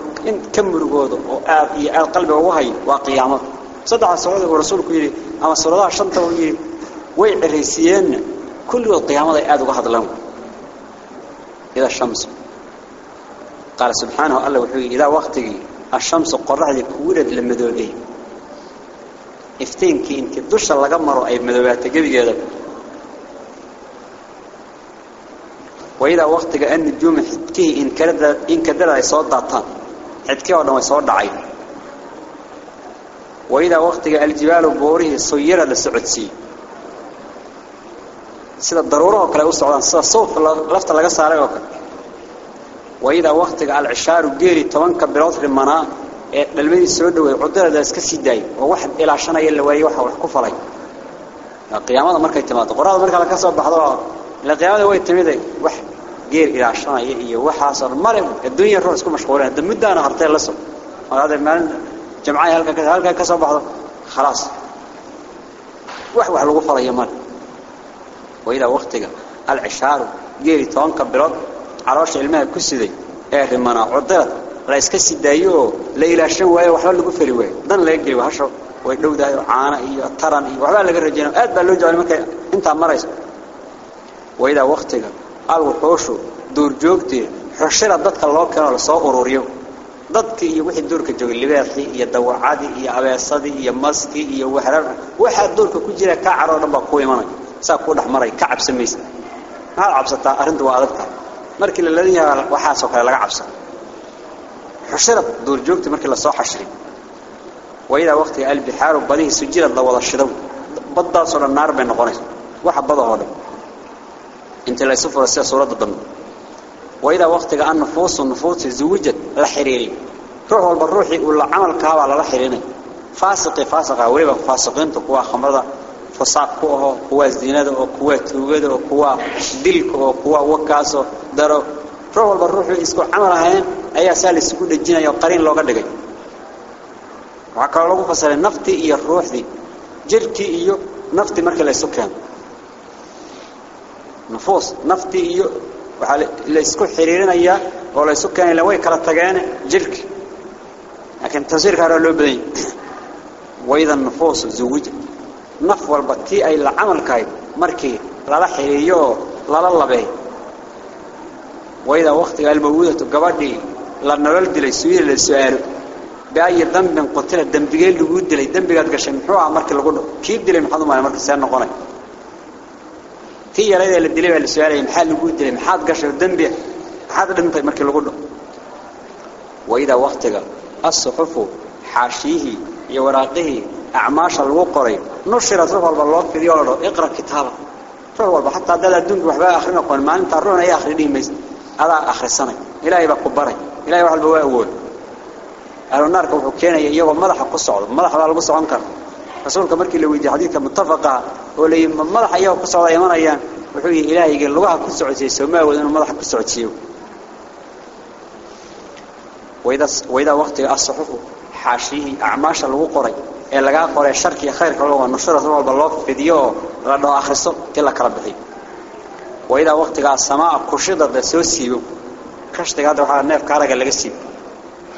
كم رقوده. وقلبه وهي وقيامته صدع صلاة الرسول كيري أما صلاة عشان توجيه ويعريسيان كل القيامة يأذوا واحد لهم. إذا الشمس. قال سبحانه الله وحوي إلى وقت الشمس قرعة كورة لما ذوبي افتين كي انك دوش الله قمر أي مذوبات قبي هذا وإلى وقت أن الجوم حتكي إن كدل إن كدل يصور دعطان حتكي ولا يصور دعين وإذا وقت الجبال بوره صيّر للسعودسي سيد الضرورة وكلا أصعدان صوت لفت لك على وكلا. وإذا وقت العشار وقيري طوانك بلوت المناء إيه، للمين السعودوي عدلة لسكسي داي ووحد إلى عشان يلا وي وحا والحكوف علي القيامة مركا يتماد قرار مركا لك سبب بحضر. إلى قيامة وي التميد وح قير إلى عشان يلا وحا صار مريم. الدنيا الرؤس كو مشغولين الدمدان هرتين لسو وهذا المال جمعاي هلك هلك كسب بعضه خلاص. واحد واحد الغفر يا مال. وإلى وقتك العشار جيري تونك برد عراش علماء كسدي أهل منا عدلت. لا يسكسي دايو ليلى شو شن وهي وحلا الغفري وهي دن لا يجري وي دو دايو عانا اي الترن هي وحلا لقر رجينا. اهد بلو جوالي مكا انت عمرايس وإلى وقتك الوحوشو دور جوكتي حشرة ضدك الله كانوا لصوء dadkii iyo wixii duurka joogay libaaqii iyo dawacadii iyo abeesadii iyo maskii iyo waxrar waxa duurka ku jira ka caro dhan baa ku imanay saa ku dhaxmaray ka cabsamaysa ma cabsataa arintu waa adagta markii la leeyahay waxa soo kale laga cabsan حشرت دور جوجتي markii la soo xashray wayda waqtiga albihaaru badihi sujira la wada shido badda soo naar bay noqonayso waxa bada oo dhan inta la safro sida suurada dambe wayda waqtiga an nufus nufus zawjad la xiriiri ruux walba ruuxi uu la amal ka waa la xiriirinay faasiqi faasiqa waliba faasiqiintu kuwa khamrada fasaaq ku ah kuwa zinada oo kuwa tuugada oo kuwa dilka oo kuwa wakaaso daro ruux walba ruuxu isku amal ahayn ayaa saal isugu dhajinaya qariin looga dhigay waxa kale lagu fasalay nafti iyo ruuxdi xiriirinaya oo la isku keenay la way kala tageen jirki laakiin tafsiirka hore loo badan wayda nafus zawij naf walba tii ay la amalkay markii lala xiriiriyo lala labay wayda waqtiga almawudatu gabadhii la nolol dilay suuil la su'aalo baay dambin qotila dambigee lagu dilay dambigaad gashay muxuu ah markii lagu dhaw kii dilay maxaad u maray markii soo noqonay tii yareed la dilay la su'aalay maxaa lagu dilay maxaad gashay dambi maxaad dhintay markii lagu dhaw wayda waqtiga as-suhufu xaashihi iyo waraaqihi acmaasha lagu qoray nushirat ruux walba loo fidiyo la iqra kitaaba ruux walba hatta dad adduunka waxba akhrin aqoon maalinta ruuxna ay akhriin maysa adaa akhrisanay ilaahay baa ku baray ilaahay wax walba waa awood ahlu naarka wuxuu keenaya iyagoo madaxa ku socdo madaxa baa lagu socon karaa rasuulka markii la weydiiyay xadiidka muttafaqa oo la yimid madax ayaga ku socda imanayaan wuxuu yidhi ilaahayga lugaha ku socodsiiyey soomaawood inuu madaxa ku socodsiiyo waydaa waqtiga asaxuxu xaashiyihii acmaasha lagu qoray ee lagaa qoray sharki khayrka loo nashada walba loo fidiyo la dhaho akhriso intii la kala bixiyo waydaa waqtigaa samaa kushida la soo siibo kashtiga hadda waxaa neefka araga laga siibo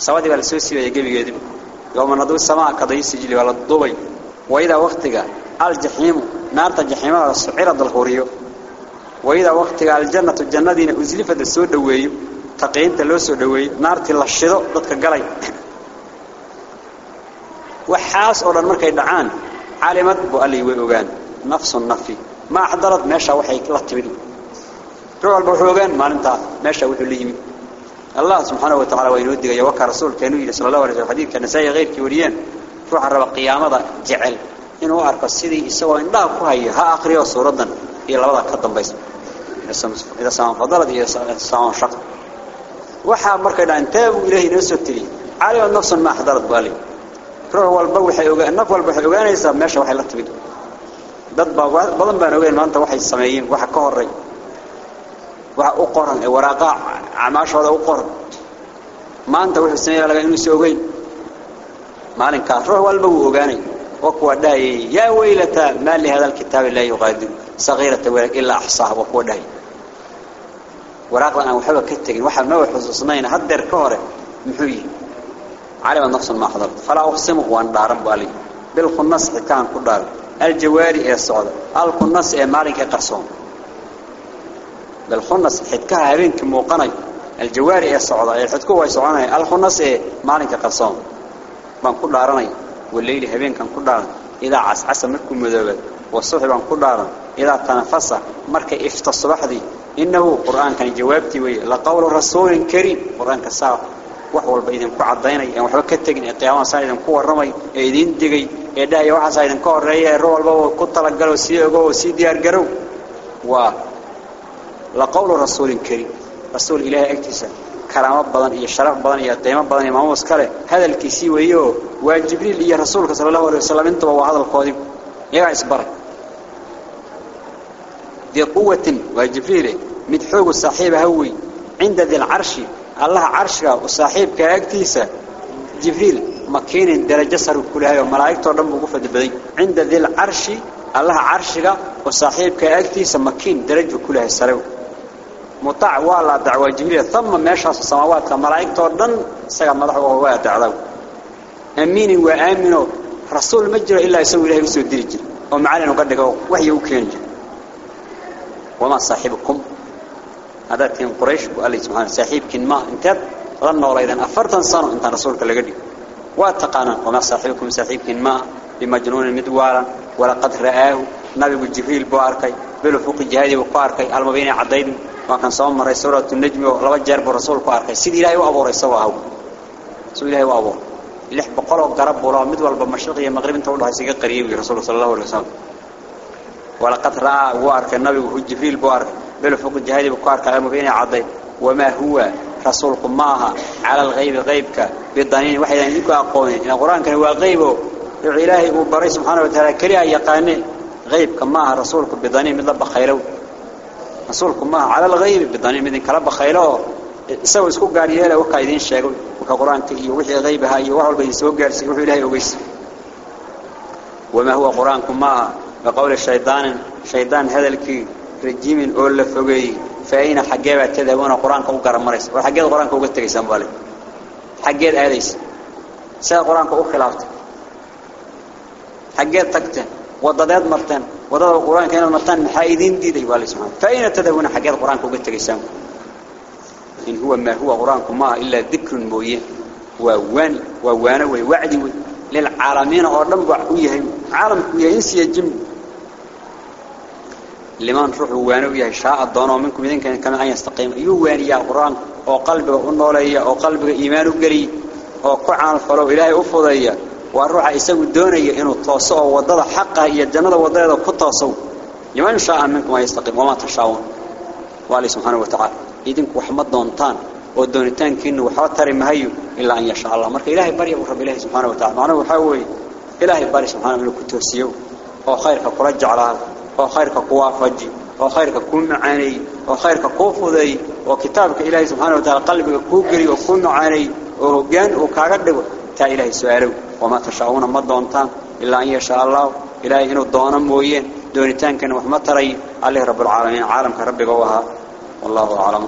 sawadii baa la soo siibaya gebigeediba yowma naduu samaa kadayi sijili waa la dubay وإذا وقتك الجحيم نار الجحيم السعيرة الغورية وإذا وقتك الجنة الجنة دين أزلفة السود دوي تقيين تلوس دوي نار تلشدو ضدك قلي. وحاس أولا مركا يدعان علمت بؤلي ويوغان نفس النفي. ما أحضرت ماشا وحي لطبيل روح البرحوغان ما نمتع ماشا وحي اللي الله سبحانه وتعالى وينودك يوكى رسول كانوا صلى الله عليه وسلم. كان سايا غير كوريين ruuxa raba qiyaamada jecel inuu arko sidii isagoo indhaha ku haya ha akriyo suuraddan iyo labada ka dambaysa ida samaan fadalad iyo samaan ruux walba waxay ogaa naf walba waxay ogaanaysaa meesha waxay la timid dad badan baan ogeyn maanta waxay sameeyeen waxa ka horay waxa u qoran ee waraaqa acmaashooda u qoran maanta wuxuu sameeyaa laga inuu soo ogeyn مالن كاره والبو أجاني وقوداي يا ويلتا ما هذا الكتاب لا يغادر. صغيرة ولا إلا أحصاه وقوداي وراقل أنا وحبا كتك وحبا ما وحبا صنعين هدر كوره محوي. على ما نفس ما حضرت. فلا أقسمه وأن بارب علي. بالخنص كان قدار الجواري إيه الصعود الخنص إيه مالك إيه قرصون. بالخنص حتكا هارين كموقني. الجواري إيه الصعود إيه حتكو هاي صعوني الخنص إيه مالك إيه baan ku dhaaranay waleyli habeenkan ku dhaaran idaa cascasa markuu madoobaad wasuxi baan ku dhaaran idaa tanafasa markay ifta subaxdii innahu qur'aankani jawaabtii weeye laqawlu rasuulin kariim qur'aanka saa wax walba idinku cadaynay aan waxba ka tegin ee qiyaamaha saa idinku warramay ee idin digay ee dhahaya waxaasaa idinka horreeya ee ru walbaba ku talagalo sii ogo oo sii diyaargarow waa laqawlu rasuulin kariim rasuul ilaahay agtiisa كرامة بدن إيه شرف بدن إيه دائما بدن إمام وسكرة هذا الكيسي ويو واجبري اللي رسولك صلى الله عليه وسلم أنت وهو هذا القادم. إيه عصبر ذي قوة واجبري متحوج الصاحب هوي. عند ذي العرش. الله عرشه والصاحب كأكتيسة. جبريل. مكين درجة سر كلها يوم. ملاك تردم بوقف الدبدي عند ذي العرش. الله عرشه والصاحب كأكتيسة. مكين درجة كلها السرور مطاع ولا دعوة جبريل. ثم ماشى السماوات. كملائك تردن سجى مرحوا وهو دعوة أمين وآمنوا. رسول مجرى إلا يسوي له يسوي الدرج ومعلن وقد قال وحي وكينج. وما صاحبكم؟ هذا تيم قريش. وقال لي سبحانه صاحبك ما انتب غنى ولا إذا أفرت انصانه أنت رسولك اللي قدي. واتقانا. وما صاحبكم؟ صاحبك ما. بمجنون مدوارا ولقد رآه. نبي جبريل بواركي. بالفوق جهادي وقاركي المبين عديد. ما كان صوم مرة سورة النجم ولو جرب الرسول قاركي سيدي إلهي وأبو ريسوا هو سيدي إلهي وأبو. لح بقولوا قرب ولا مدول بمشرقية مغرب انت والله سيقى قريب رسول صلى الله عليه وسلم. ولقد رأى وارك النبي جبريل بارك بالفوق الجهادي بكارك المبين عضي وما هو رسولكم معها على الغيب غيبك. بالضنين واحد ينكو أقوين إن القرآن كان هو غيبه إلهي وبري سبحانه وتعالى كريا يقاني. غيبك معها رسولكم بالضنين من لب خيره رسولكم معها على الغيب بالضنين من كلب خيره سوى اسكو قاريالا وكا يدين شاقوا وكا قرآن كي وحي غيبها يوحوا بين سوى قارسي وحي إلهي وقيس. وما هو قرآنكم معها بقول الشيطان شيطان هذا الكي رجيم أول فوقي. فأين حجاب تذهبون القرآن كم قرن مريس. وحجاب القرآن كم قلت جسم بالي حجاب آليس سأل القرآن كم خلافت. حجاب تكتن وضدات مرتين. وضد القرآن كان مرتين محايدين دي دي بالي سبحانه. فأين تذهبون حجاب القرآن كم قلت إن هو ما هو قرآنكم ما إلا ذكر مويه وواني ووانا ووعدي للعالمين أردن وعويه عالم ينسي الجن لمن روح وانو شاء الضانو منكم. إذن كان كما أن يستقيم. يواني يا القرآن أو قلبه النولي أو قلبه إيمانه قري. أو الفلو إلهي أفضي والروح يسوي الدوني إنه توصوا وضد حقه هي الجنة وضد كتوصوا لمن شاء منكم أن يستقيم وما تشاءون وعلي سبحانه وتعالى إذن وحمد دونتان ودونتان كنه وحوتر مهيو إلا أن يشاء الله مرك إلهي بريء رب إلهي سبحانه وتعالى معناه وحاوي إلهي باري سبحانه من كتوسيو أو خيرك قرج على أو خيرك قوافجي أو خيرك كون معاني أو خيرك قوفذي وكتابك إلهي سبحانه وتعالى قلبك كوجري وكون معاني وهجان وكعقد تا إلهي سؤاله. وما تشاءون ما دونتان إلا أن يشاء الله. إلهي إنه دونا موين دونتان كان وحما تري. عليه رب العالمين. عالم كرب جوها والله أعلم.